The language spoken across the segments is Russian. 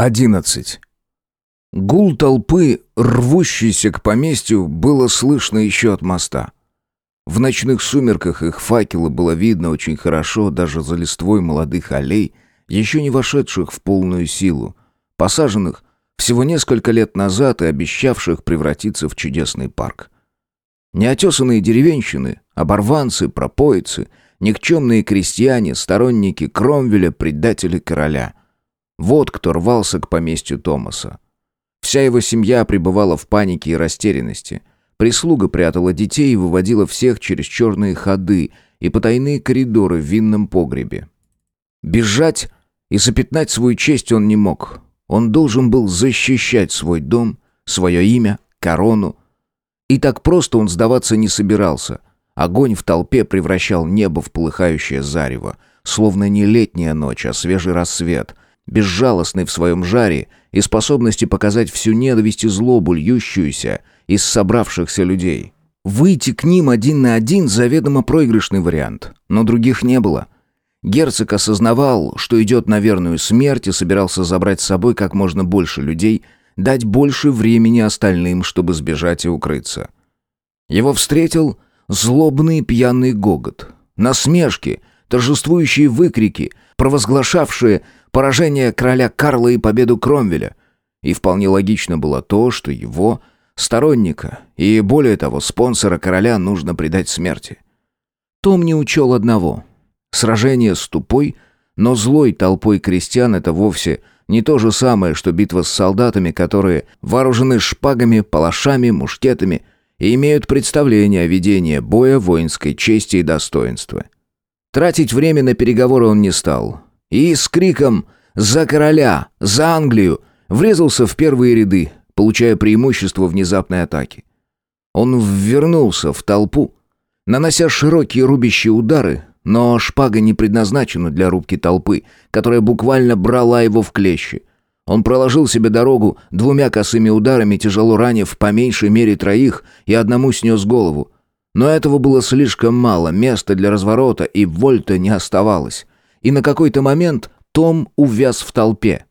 11. Гул толпы, рвущейся к поместью, было слышно еще от моста. В ночных сумерках их факелы было видно очень хорошо даже за листвой молодых аллей, еще не вошедших в полную силу, посаженных всего несколько лет назад и обещавших превратиться в чудесный парк. Неотесанные деревенщины, оборванцы, пропоицы, никчемные крестьяне, сторонники Кромвеля, предатели короля — вот кто рвался к поместью Томаса. Вся его семья пребывала в панике и растерянности. Прислуга прятала детей и выводила всех через черные ходы и потайные коридоры в винном погребе. Бежать и запятнать свою честь он не мог. Он должен был защищать свой дом, свое имя, корону. И так просто он сдаваться не собирался. Огонь в толпе превращал небо в полыхающее зарево, словно не летняя ночь, а свежий рассвет — безжалостный в своем жаре и способности показать всю ненависть и злобу, льющуюся из собравшихся людей. Выйти к ним один на один заведомо проигрышный вариант, но других не было. Герцог осознавал, что идет на верную смерть и собирался забрать с собой как можно больше людей, дать больше времени остальным, чтобы сбежать и укрыться. Его встретил злобный пьяный гогот, насмешки, торжествующие выкрики, провозглашавшие поражение короля Карла и победу Кромвеля. И вполне логично было то, что его сторонника и, более того, спонсора короля нужно предать смерти. Том не учел одного. Сражение с тупой, но злой толпой крестьян это вовсе не то же самое, что битва с солдатами, которые вооружены шпагами, палашами, мушкетами и имеют представление о ведении боя воинской чести и достоинства. Тратить время на переговоры он не стал и с криком «За короля! За Англию!» врезался в первые ряды, получая преимущество внезапной атаки. Он ввернулся в толпу, нанося широкие рубящие удары, но шпага не предназначена для рубки толпы, которая буквально брала его в клещи. Он проложил себе дорогу двумя косыми ударами, тяжело ранив по меньшей мере троих, и одному снес голову. Но этого было слишком мало, места для разворота и вольта не оставалось и на какой-то момент Том увяз в толпе.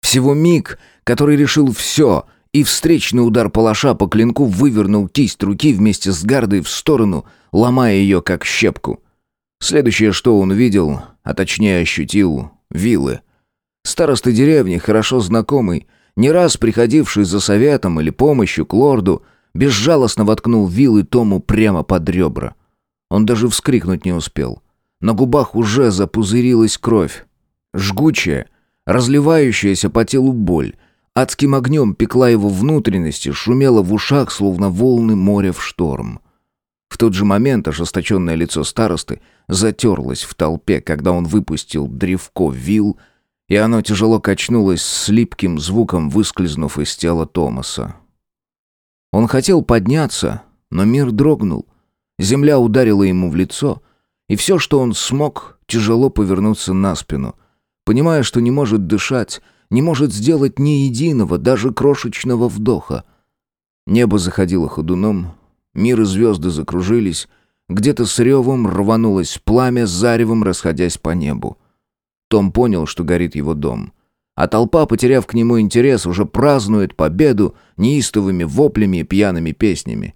Всего миг, который решил все, и встречный удар палаша по клинку вывернул кисть руки вместе с гардой в сторону, ломая ее как щепку. Следующее, что он увидел, а точнее ощутил, вилы. Староста деревни, хорошо знакомый, не раз приходивший за советом или помощью к лорду, безжалостно воткнул вилы Тому прямо под ребра. Он даже вскрикнуть не успел. На губах уже запузырилась кровь. Жгучая, разливающаяся по телу боль. Адским огнем пекла его внутренности, шумела в ушах, словно волны моря в шторм. В тот же момент ожесточенное лицо старосты затерлось в толпе, когда он выпустил древко вил, и оно тяжело качнулось с липким звуком, выскользнув из тела Томаса. Он хотел подняться, но мир дрогнул. Земля ударила ему в лицо — и все, что он смог, тяжело повернуться на спину, понимая, что не может дышать, не может сделать ни единого, даже крошечного вдоха. Небо заходило ходуном, мир и звезды закружились, где-то с ревом рванулось пламя, заревом расходясь по небу. Том понял, что горит его дом. А толпа, потеряв к нему интерес, уже празднует победу неистовыми воплями и пьяными песнями.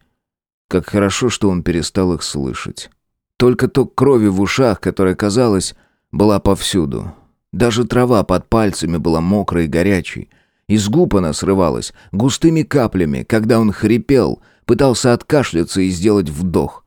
Как хорошо, что он перестал их слышать. Только ток крови в ушах, которая, казалось, была повсюду. Даже трава под пальцами была мокрой и горячей. Из губ она срывалась густыми каплями, когда он хрипел, пытался откашляться и сделать вдох.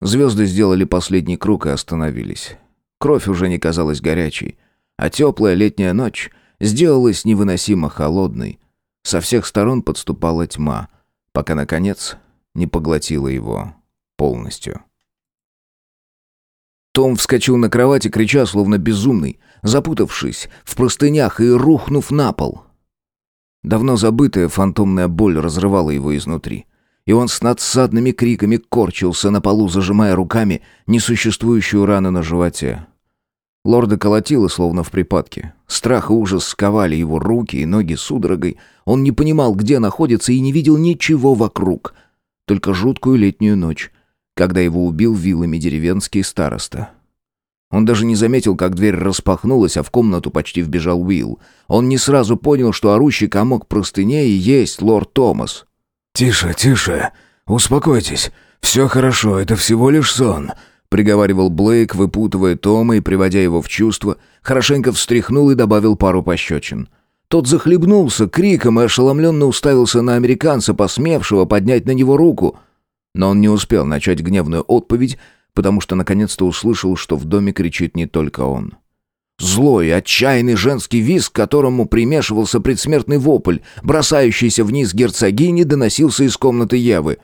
Звезды сделали последний круг и остановились. Кровь уже не казалась горячей, а теплая летняя ночь сделалась невыносимо холодной. Со всех сторон подступала тьма, пока, наконец, не поглотила его полностью. Том вскочил на кровати, крича, словно безумный, запутавшись в простынях и рухнув на пол. Давно забытая фантомная боль разрывала его изнутри. И он с надсадными криками корчился на полу, зажимая руками несуществующую рану на животе. Лорда колотило, словно в припадке. Страх и ужас сковали его руки и ноги судорогой. Он не понимал, где находится, и не видел ничего вокруг. Только жуткую летнюю ночь, когда его убил вилами деревенский староста. Он даже не заметил, как дверь распахнулась, а в комнату почти вбежал Уилл. Он не сразу понял, что орущий комок простыней и есть лорд Томас. «Тише, тише. Успокойтесь. Все хорошо, это всего лишь сон», — приговаривал Блейк, выпутывая Тома и приводя его в чувство, хорошенько встряхнул и добавил пару пощечин. Тот захлебнулся криком и ошеломленно уставился на американца, посмевшего поднять на него руку. Но он не успел начать гневную отповедь, потому что наконец-то услышал, что в доме кричит не только он. Злой, отчаянный женский визг, к которому примешивался предсмертный вопль, бросающийся вниз герцогини, доносился из комнаты Евы.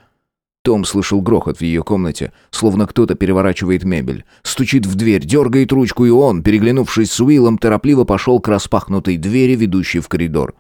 Том слышал грохот в ее комнате, словно кто-то переворачивает мебель. Стучит в дверь, дергает ручку, и он, переглянувшись с Уиллом, торопливо пошел к распахнутой двери, ведущей в коридор.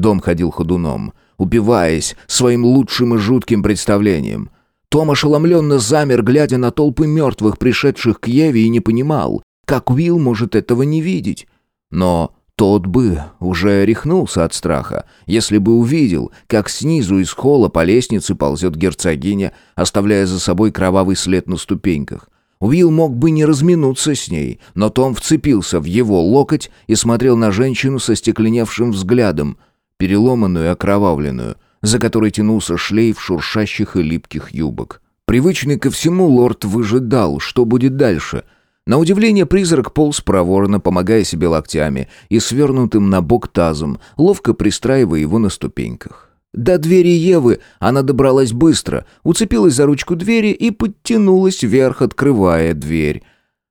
Дом ходил ходуном, упиваясь своим лучшим и жутким представлением. Том ошеломленно замер, глядя на толпы мертвых, пришедших к Еве, и не понимал, как Уилл может этого не видеть. Но тот бы уже рехнулся от страха, если бы увидел, как снизу из холла по лестнице ползет герцогиня, оставляя за собой кровавый след на ступеньках. Уилл мог бы не разминуться с ней, но Том вцепился в его локоть и смотрел на женщину со стекленевшим взглядом, переломанную и окровавленную, за которой тянулся шлейф шуршащих и липких юбок. Привычный ко всему, лорд выжидал, что будет дальше. На удивление призрак полз проворно, помогая себе локтями и свернутым на бок тазом, ловко пристраивая его на ступеньках. До двери Евы она добралась быстро, уцепилась за ручку двери и подтянулась вверх, открывая дверь.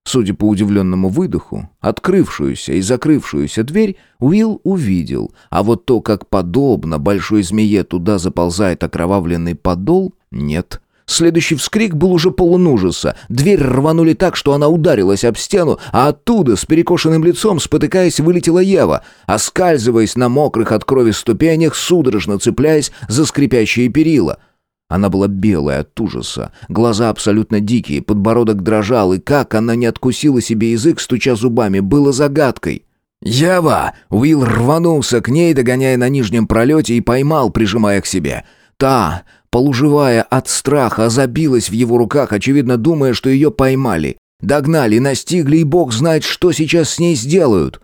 Судя по удивленному выдоху, открывшуюся и закрывшуюся дверь Уилл увидел, а вот то, как подобно большой змее туда заползает окровавленный подол, нет. Следующий вскрик был уже полон ужаса. Дверь рванули так, что она ударилась об стену, а оттуда, с перекошенным лицом, спотыкаясь, вылетела Ева, оскальзываясь на мокрых от крови ступенях, судорожно цепляясь за скрипящие перила — она была белая от ужаса, глаза абсолютно дикие, подбородок дрожал, и как она не откусила себе язык, стуча зубами, было загадкой. «Ява!» Уилл рванулся к ней, догоняя на нижнем пролете, и поймал, прижимая к себе. Та, полуживая от страха, забилась в его руках, очевидно думая, что ее поймали. Догнали, настигли, и бог знает, что сейчас с ней сделают.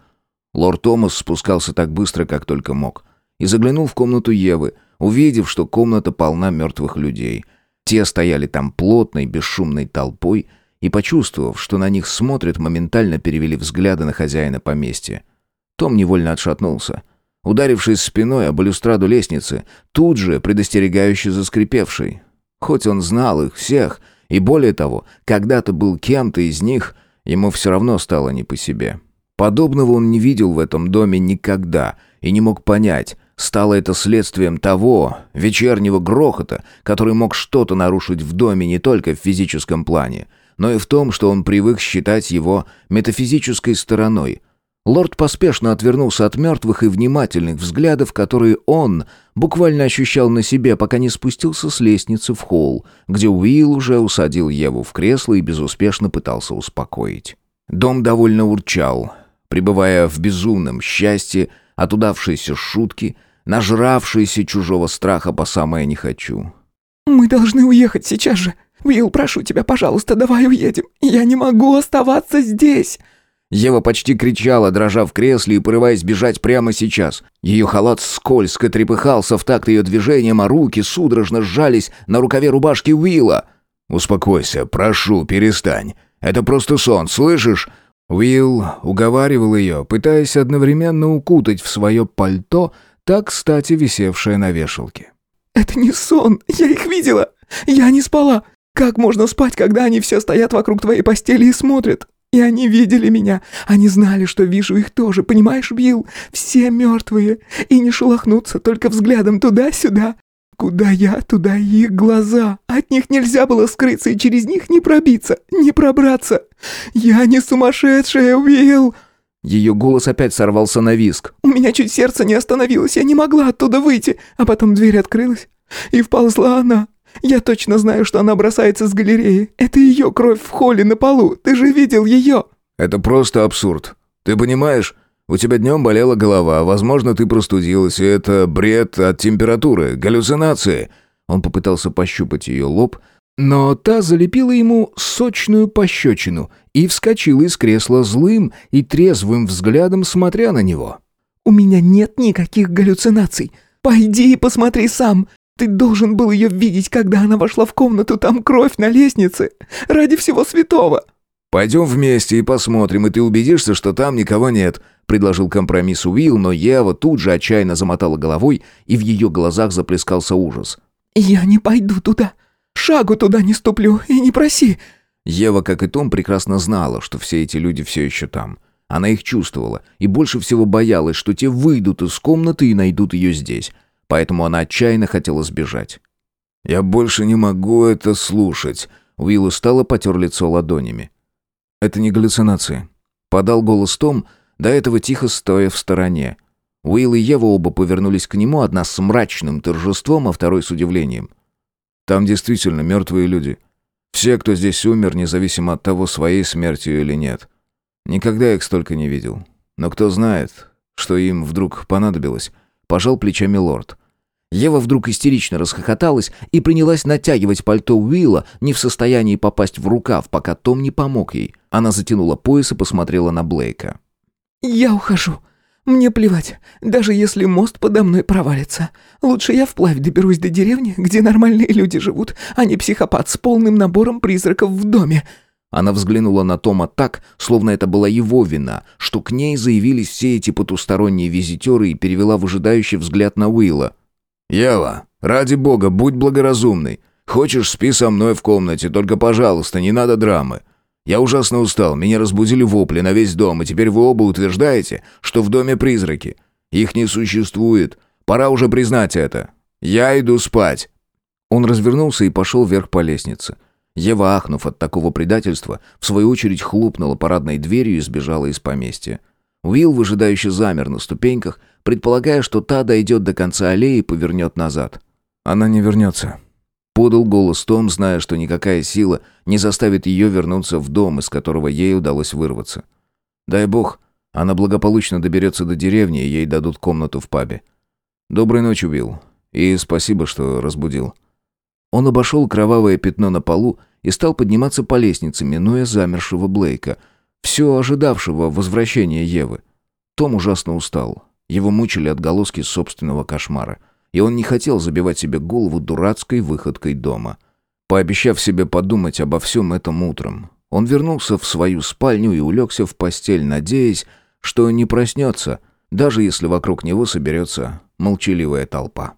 Лорд Томас спускался так быстро, как только мог, и заглянул в комнату Евы — увидев, что комната полна мертвых людей. Те стояли там плотной, бесшумной толпой, и, почувствовав, что на них смотрят, моментально перевели взгляды на хозяина поместья. Том невольно отшатнулся. Ударившись спиной об балюстраду лестницы, тут же предостерегающе заскрипевший. Хоть он знал их всех, и более того, когда-то был кем-то из них, ему все равно стало не по себе. Подобного он не видел в этом доме никогда и не мог понять, Стало это следствием того вечернего грохота, который мог что-то нарушить в доме не только в физическом плане, но и в том, что он привык считать его метафизической стороной. Лорд поспешно отвернулся от мертвых и внимательных взглядов, которые он буквально ощущал на себе, пока не спустился с лестницы в холл, где Уилл уже усадил Еву в кресло и безуспешно пытался успокоить. Дом довольно урчал, пребывая в безумном счастье от удавшейся шутки – нажравшийся чужого страха по самое не хочу. «Мы должны уехать сейчас же. Уилл, прошу тебя, пожалуйста, давай уедем. Я не могу оставаться здесь!» Ева почти кричала, дрожа в кресле и порываясь бежать прямо сейчас. Ее халат скользко трепыхался в такт ее движением, а руки судорожно сжались на рукаве рубашки Уилла. «Успокойся, прошу, перестань. Это просто сон, слышишь?» Уилл уговаривал ее, пытаясь одновременно укутать в свое пальто так кстати висевшая на вешалке. «Это не сон, я их видела! Я не спала! Как можно спать, когда они все стоят вокруг твоей постели и смотрят? И они видели меня, они знали, что вижу их тоже, понимаешь, Билл? Все мертвые, и не шелохнуться, только взглядом туда-сюда. Куда я, туда и их глаза. От них нельзя было скрыться и через них не пробиться, не пробраться. Я не сумасшедшая, Уилл!» Ее голос опять сорвался на виск. «У меня чуть сердце не остановилось, я не могла оттуда выйти, а потом дверь открылась, и вползла она. Я точно знаю, что она бросается с галереи. Это ее кровь в холле на полу, ты же видел ее!» «Это просто абсурд. Ты понимаешь, у тебя днем болела голова, возможно, ты простудилась, и это бред от температуры, галлюцинации». Он попытался пощупать ее лоб, Но та залепила ему сочную пощечину и вскочила из кресла злым и трезвым взглядом, смотря на него. «У меня нет никаких галлюцинаций. Пойди и посмотри сам. Ты должен был ее видеть, когда она вошла в комнату, там кровь на лестнице. Ради всего святого!» «Пойдем вместе и посмотрим, и ты убедишься, что там никого нет», — предложил компромисс Уилл, но Ева тут же отчаянно замотала головой, и в ее глазах заплескался ужас. «Я не пойду туда. Шагу туда не ступлю и не проси». Ева, как и Том, прекрасно знала, что все эти люди все еще там. Она их чувствовала и больше всего боялась, что те выйдут из комнаты и найдут ее здесь. Поэтому она отчаянно хотела сбежать. «Я больше не могу это слушать», — Уилл устало потер лицо ладонями. «Это не галлюцинации», — подал голос Том, до этого тихо стоя в стороне. Уилл и Ева оба повернулись к нему, одна с мрачным торжеством, а второй с удивлением. «Там действительно мертвые люди. Все, кто здесь умер, независимо от того, своей смертью или нет. Никогда их столько не видел. Но кто знает, что им вдруг понадобилось?» Пожал плечами лорд. Ева вдруг истерично расхохоталась и принялась натягивать пальто Уилла, не в состоянии попасть в рукав, пока Том не помог ей. Она затянула пояс и посмотрела на Блейка. «Я ухожу. Мне плевать, даже если мост подо мной провалится. Лучше я вплавь доберусь до деревни, где нормальные люди живут, а не психопат с полным набором призраков в доме». Она взглянула на Тома так, словно это была его вина, что к ней заявились все эти потусторонние визитеры и перевела выжидающий взгляд на Уилла. «Ева, ради бога, будь благоразумной. Хочешь, спи со мной в комнате, только, пожалуйста, не надо драмы. Я ужасно устал, меня разбудили вопли на весь дом, и теперь вы оба утверждаете, что в доме призраки. Их не существует. Пора уже признать это. Я иду спать». Он развернулся и пошел вверх по лестнице. Ева, ахнув от такого предательства, в свою очередь хлопнула парадной дверью и сбежала из поместья. Уилл выжидающе замер на ступеньках, предполагая, что та дойдет до конца аллеи и повернет назад. «Она не вернется», — подал голос Том, зная, что никакая сила не заставит ее вернуться в дом, из которого ей удалось вырваться. «Дай бог, она благополучно доберется до деревни, и ей дадут комнату в пабе. Доброй ночи, Уилл, и спасибо, что разбудил». Он обошел кровавое пятно на полу и стал подниматься по лестнице, минуя замершего Блейка, все ожидавшего возвращения Евы. Том ужасно устал. Его мучили отголоски собственного кошмара, и он не хотел забивать себе голову дурацкой выходкой дома. Пообещав себе подумать обо всем этом утром, он вернулся в свою спальню и улегся в постель, надеясь, что не проснется, даже если вокруг него соберется молчаливая толпа.